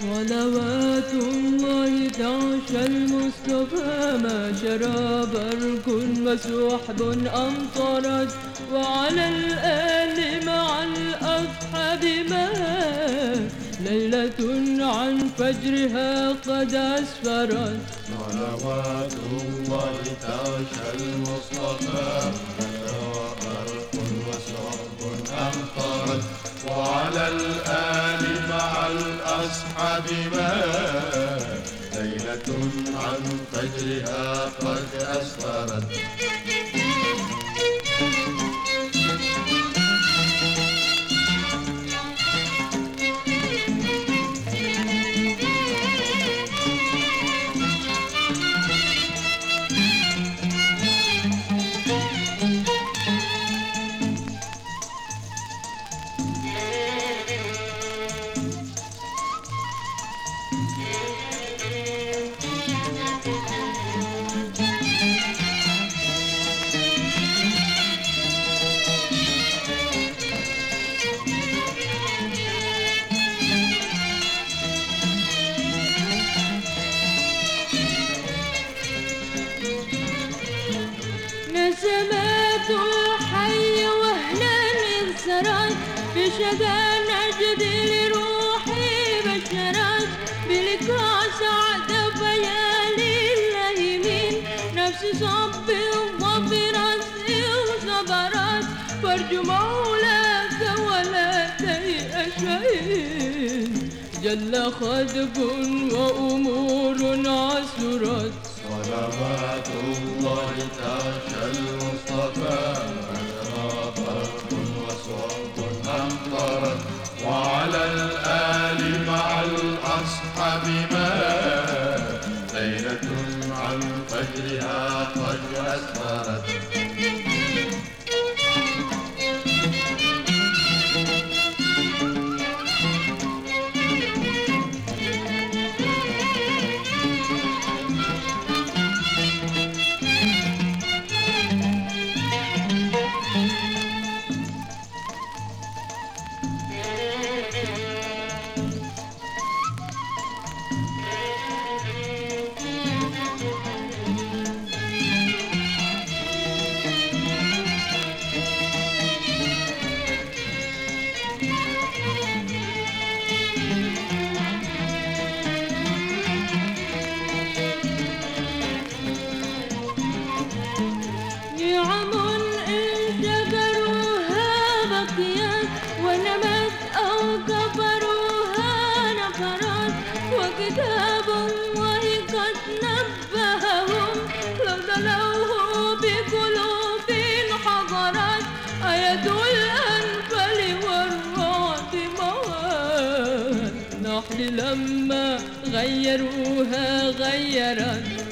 صلوات الله تعشى المصطفى ما شرى برق وسحب أمطرت وعلى الآل مع الأصحاب ما ليلة عن فجرها قد أسفرت. صلوات الله تعشى المصطفى. برق وسحب أمطرت وعلى الآل مع الأصحاب ما عن فجرها قد أسفرت. نسمات الحي وهنا انسرت بشذا نجد لروحي بشرت بلقاء سعد نفسي صب وفرت وصبرت فارجو مولاك ولا تيأس جل خدب وأمور عسرت. صلوات الله تعشى المصطفى. عن فجرها أو كفروها نفرت وكتاب الله قد نبههم لو تلوه بقلوب حضرت آية الأنفال والرعد مواد نحل لما غيروها غيرت.